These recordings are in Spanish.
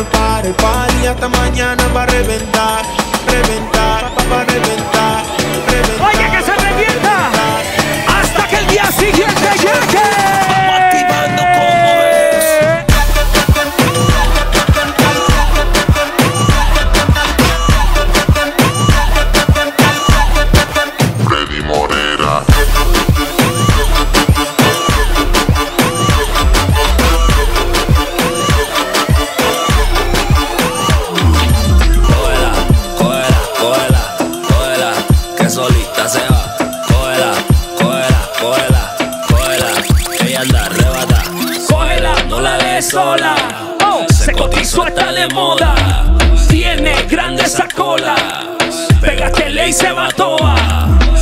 den golpar. El party hasta mañana va a reventar, reventar, pa' pa' reventar, reventar. Oye, que se revienta. Hasta que el día siguiente llegue. Pégatele y se va toa.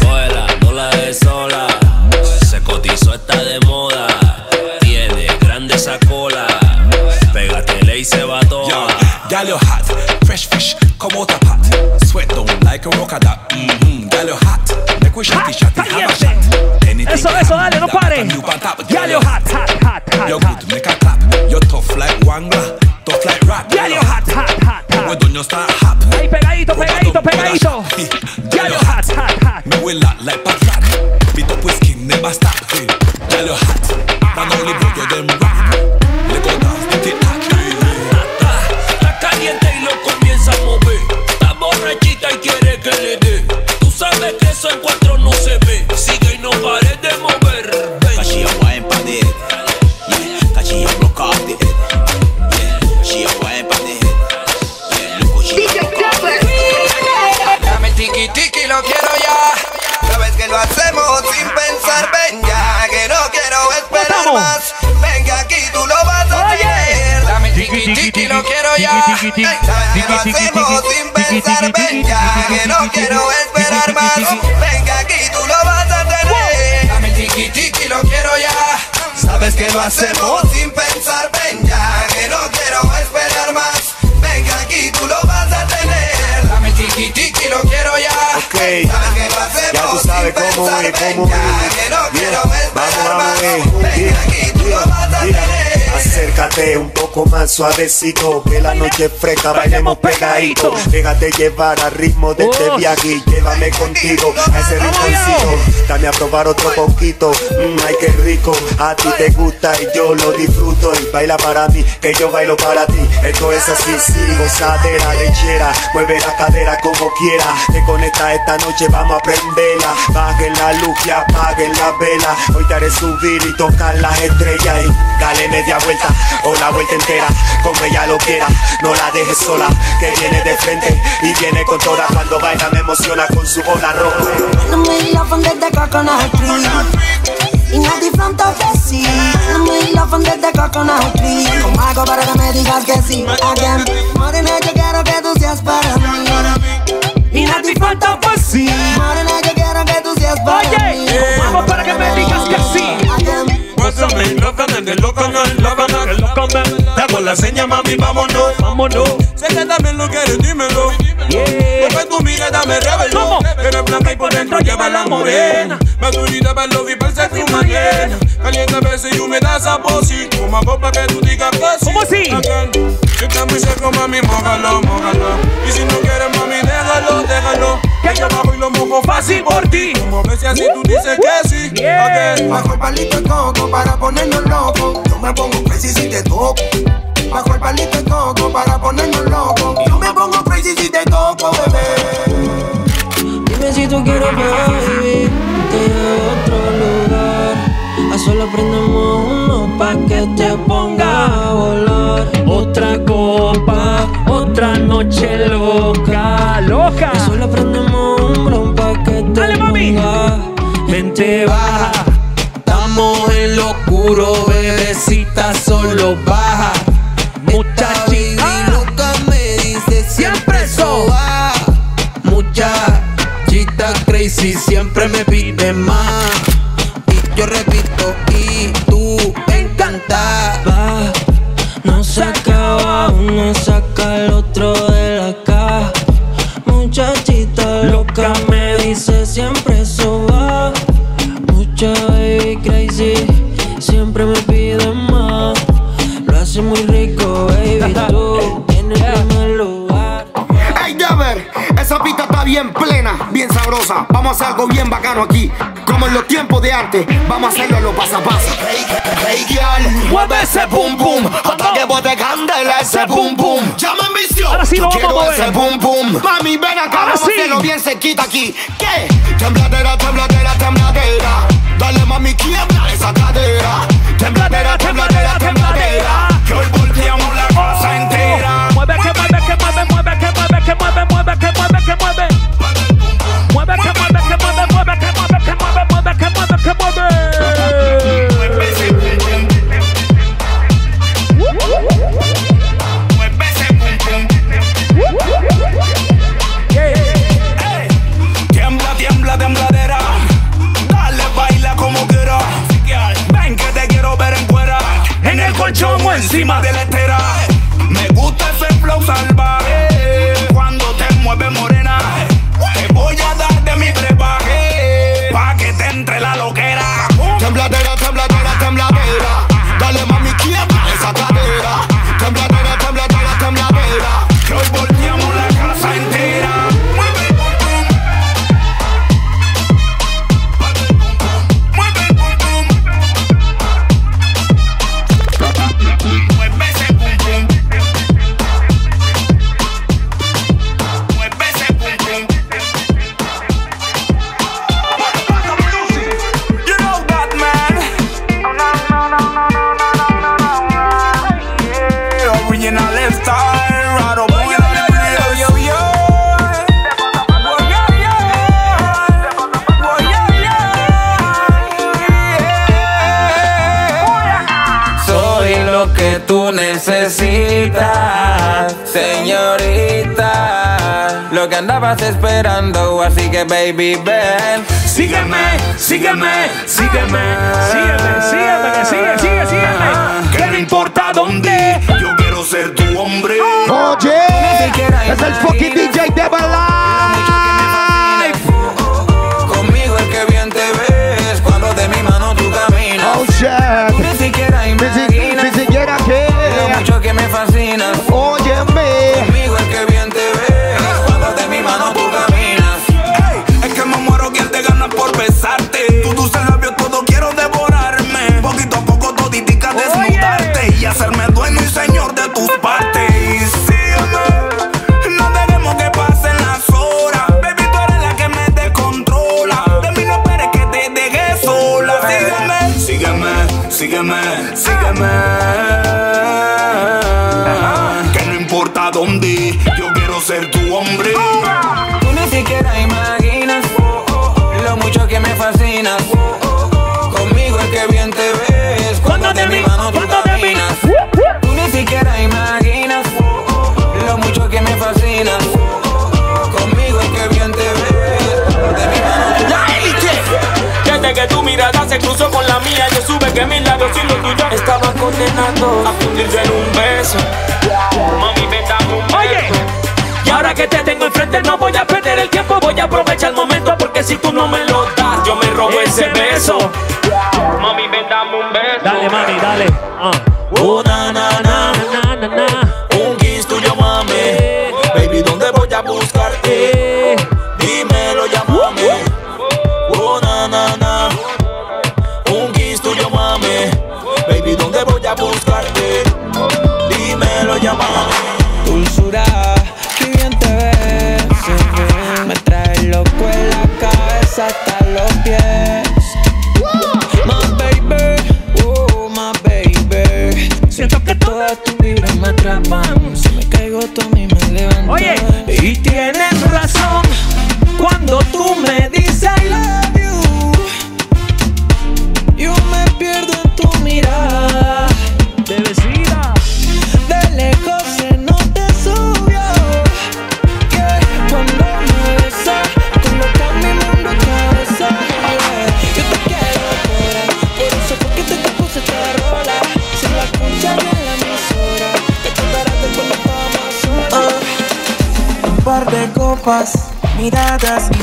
Cógela, no la dejes sola. Se cotizó, está de moda. Tiene grande esa cola. Pégatele y se va toda. Yo, gal hot, fresh fish, come out a pot. Sweat down like a rock that. Mm-hmm, gal hot, make we shotty shotty have a Caliente. shot. Anything Eso, eso, dale, no pare. you hot, hot, hot, You're hot, hot. good, make a clap. You're tough like Wangla, tough like rap. You hot, hot, hot, We hot. don't you start hop. You hot, hot, hot. Me will lot like Patran. Beat up with skin, never hacemos sin pensar, ven ya, que no quiero esperar más. Venga aquí, tú lo vas a tener. Dame tiki tiki, lo quiero ya. Ok, que lo hacemos ya tú sabes sin cómo pensar, es, cómo es. que no quiero esperar vamos, más. Venga aquí, tú lo vas a tener. Acércate un poco más suavecito, que la noche es fresca, bailemos pegadito. Déjate llevar al ritmo de este Oh. viaje y llévame contigo a ese rinconcito. Dame a probar otro poquito, mm, ay qué rico. A ti te gusta y yo lo disfruto. Y baila para mí, que yo bailo para ti. Esto es así, sí, gozadera lechera. Mueve la cadera como quiera. Te conecta esta noche, vamos a prenderla. Bajen la luz y apaguen la vela. Hoy te haré subir y tocar las estrellas. Y dale media vuelta o la vuelta entera, como ella lo quiera. No la dejes sola, que viene de frente y viene con toda. Cuando baila me emociona con su bola roja. I'm way love from the coconut tree. In of the sea. I'm way love from the de coconut tree. ¿Cómo hago para que me digas que sí? Again. Morena, yo quiero que tú seas para mí. Y no te falta pues sí. Morena, yo quiero que tú seas para mí. Oye, vamos para que me digas que sí. Again. Pásame el lócame, el lócame, el lócame, el lócame. Te hago la seña, mami, vámonos. Vámonos. Sé que también lo quieres, dímelo. Yeah. Porque tu mirada me reveló. Eres blanca y por dentro lleva la morena. Más unida para lo vi para ser tu mañana. Caliente veces y húmeda esa posi. Como para que tú digas que sí. ¿Cómo así? Again. Si estás muy seco, mami, mójalo, mójalo. Y si no quieres, mami, déjalo, déjalo. Que yo bajo y lo mojo fácil por ti. Como ves si así tú dices que sí. Yeah. Again. Bajo el palito de coco para ponernos locos. Yo me pongo crazy si te toco. Bajo el palito de coco para ponernos locos. Yo me pongo crazy si te toco, bebé. Dime si tú quieres, baby, te llevo a otro lugar. A solo prendemos uno pa' que te ponga a volar. Otra copa, otra noche loca, loca. A solo prendemos un bron pa' que te Dale, mami. ponga. Vente baja, Estamos en lo oscuro, bebecita, solo baja. Muchachita. loca me dice siempre soba. Muchachita crazy siempre me pide más. Y yo repito, y tú encantada. No se acaba uno, saca el otro de bien plena, bien sabrosa. Vamos a hacer algo bien bacano aquí. Como en los tiempos de antes, vamos a hacerlo a lo pasa pasa. Hey, hey, girl, mueve ese pum pum. Hasta que bote candela ese pum pum. Llama en visión. Ahora sí Yo vamos quiero a mover. ese pum pum. Mami, ven acá, Ahora vamos sí. a hacerlo bien cerquita aquí. ¿Qué? Tembladera, tembladera, tembladera. Lo que tú necesitas, señorita. Lo que andabas esperando, así que baby ven. Sígueme, sígueme, sígueme, sígueme, sígueme, sigue, sigue, sígueme. Que no importa dónde. Yo quiero ser tu hombre. Oye, es el fucking DJ de Live. Bye. Que mis labios y los tuyos estaban condenados a fundirse en un beso. Mami, me dame un beso. Oye, y ahora que te tengo enfrente no voy a perder el tiempo, voy a aprovechar el momento porque si tú no me lo das, yo me robo ese beso. Mami, me dame un beso. Dale, mami, dale. Na. Na, vibras me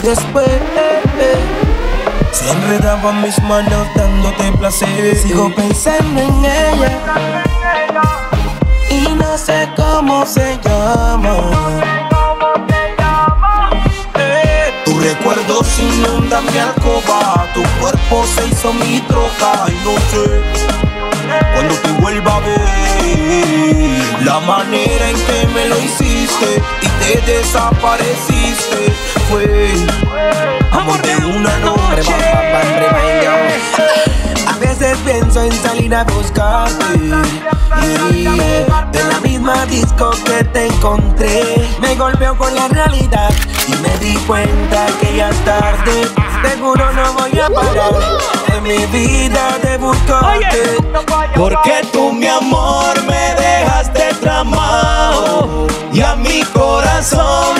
después. Se enredaban mis manos dándote placer. Sigo pensando en ella. Y no sé cómo se llama. Eh, Tu recuerdo inunda mi alcoba. Tu cuerpo se hizo mi droga. Y no sé cuando te vuelva a ver. La manera en que me lo hiciste y te desapareciste Fue. Amor de una noche. A veces pienso en salir a buscarte. Yeah. En la misma disco que te encontré Me golpeó con la realidad y me di cuenta que ya es tarde. Seguro no voy a parar. En mi vida de buscarte Porque tú mi amor me dejaste tramado Y a mi corazón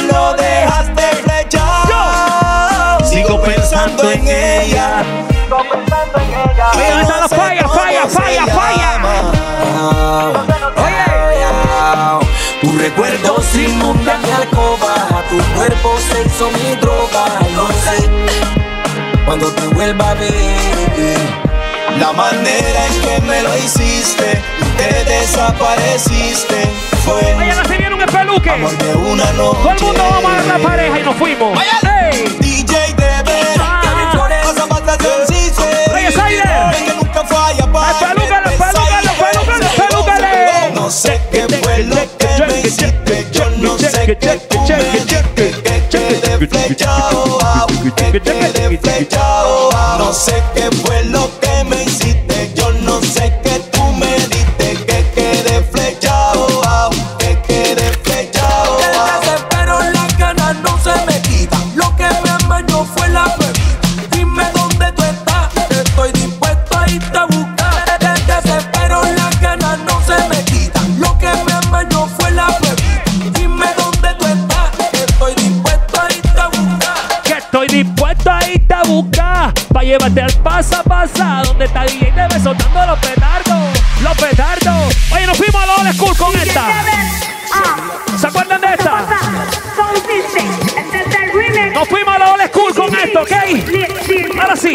pensando en ella Oye, ¿dónde están los falla, falla, falla, falla? Tu recuerdo inunda mi alcoba Tu cuerpo se hizo mi droga No sé cuando te vuelva a ver La manera en que me lo hiciste Y te desapareciste Fue Oye, no se viene un espeluque. amor de una Todo el noche mundo vamos a la pareja y nos fuimos. ¡Ey! DJ no sé qué tú me diste Que quedé flechado au, Que quedé flechado au. No sé qué fue lo que me hiciste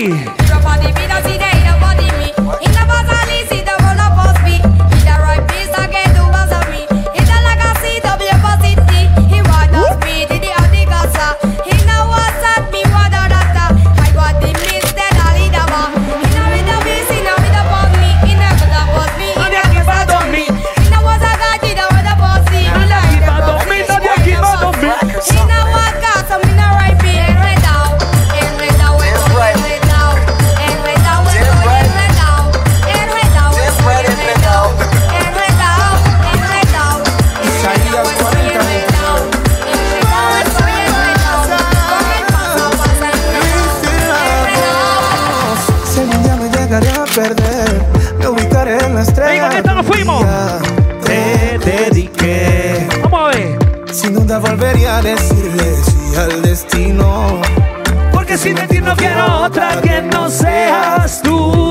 Ahora llegaré a perder, me ubicaré en la estrella. Oye, con nos fuimos. Te dediqué. Vamos a ver Sin duda volvería a decirle sí al destino. Porque si de ti no quiero otra que no seas tú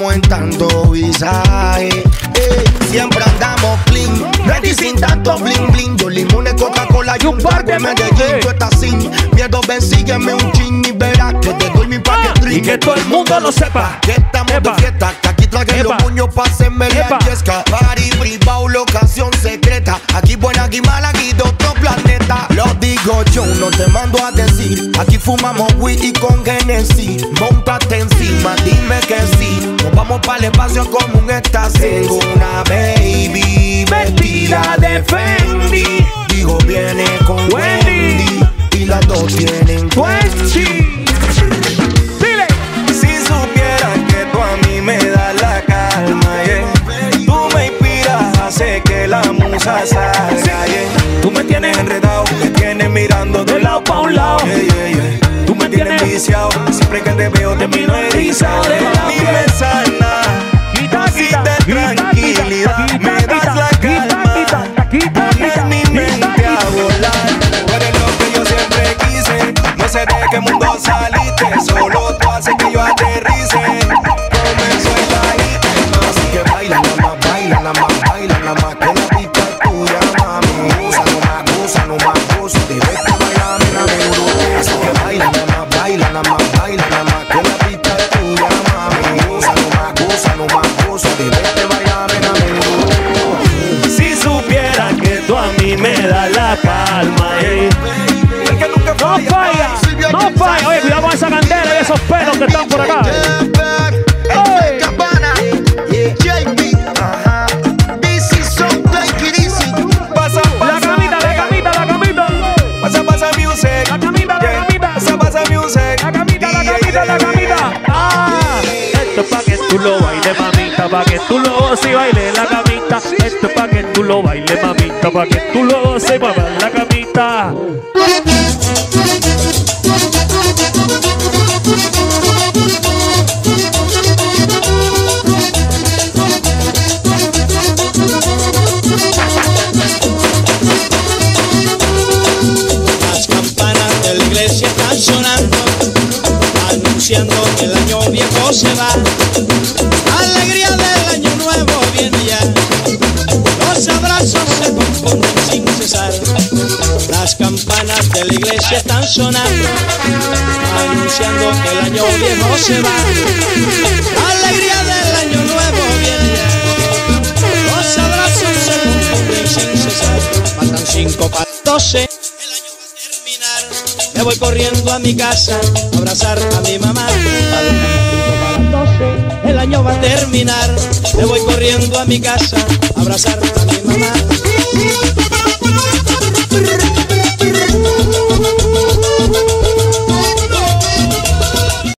andamos en tanto visaje. Eh, Siempre andamos clean, ready sin tanto bling bling. Yo limones, Coca-Cola y un par de Medellín. Tú estás sin miedo, ven, sígueme un chin y verás que te doy mi paquete. Y que todo el mundo lo sepa. Que estamos Epa. de fiesta, que aquí traje los puños pa' hacerme la yesca. Party privado, locación secreta. Aquí buena, aquí mala, aquí de otro planeta. Lo digo yo, no te mando a decir. Aquí fumamos weed y con Genesis. Montate encima, dime que sí. Nos vamos para el espacio como un. Tengo una baby vestida de Fendi. Digo, viene con Wendy. Wendy. Y las dos tienen Wendy. Dile. Si supieras que tú a mí me das la calma, yeah. Tú me inspiras, hace que la musa salga, yeah. Tú me tienes enredado, me tienes mirando de lado pa' un lado, yeah, yeah, yeah. Tú me tienes viciado, siempre que te veo te miro erizado de Dime sana, Quita, si te tranquilidad, quita, me das la quita, calma. quita, quita, Pones mi mente a volar. Tú eres lo que yo siempre quise. No sé de qué mundo saliste. Solo No falla. Oye, cuidado con esa candela y esos pelos que están por acá. Pasa, La camita, la camita, la camita. pasa, pasa music. La camita, la Yeah. camita. Pasa, pasa music. La camita, la camita, la camita. Ah, esto es pa' que tú lo bailes, mamita, pa' que tú lo goces y bailes la camita. Esto es pa' que tú lo bailes, mamita, pa' que tú lo goces y bailes la camita. Anunciando que el año viejo se va. Alegría del año nuevo viene ya. Los abrazos se confunden sin cesar. Las campanas de la iglesia están sonando, anunciando que el año viejo se va. Alegría del año nuevo viene ya. Los abrazos se confunden sin cesar. Faltan cinco para doce. Me voy corriendo a mi casa abrazar a mi mamá. El año va a terminar. Me voy corriendo a mi casa abrazar a mi mamá.